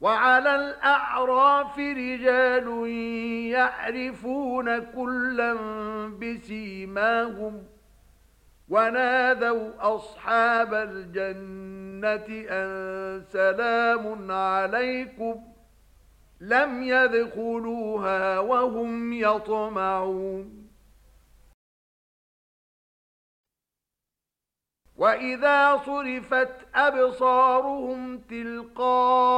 وعلى الأعراف رجال يعرفون كلا بسيماهم ونادوا أصحاب الجنة أن سلام عليكم لم يدخلوها وهم يطمعون وَإِذَا صُرِفَتْ أَبْصَارُهُمْ تِلْقَاءَ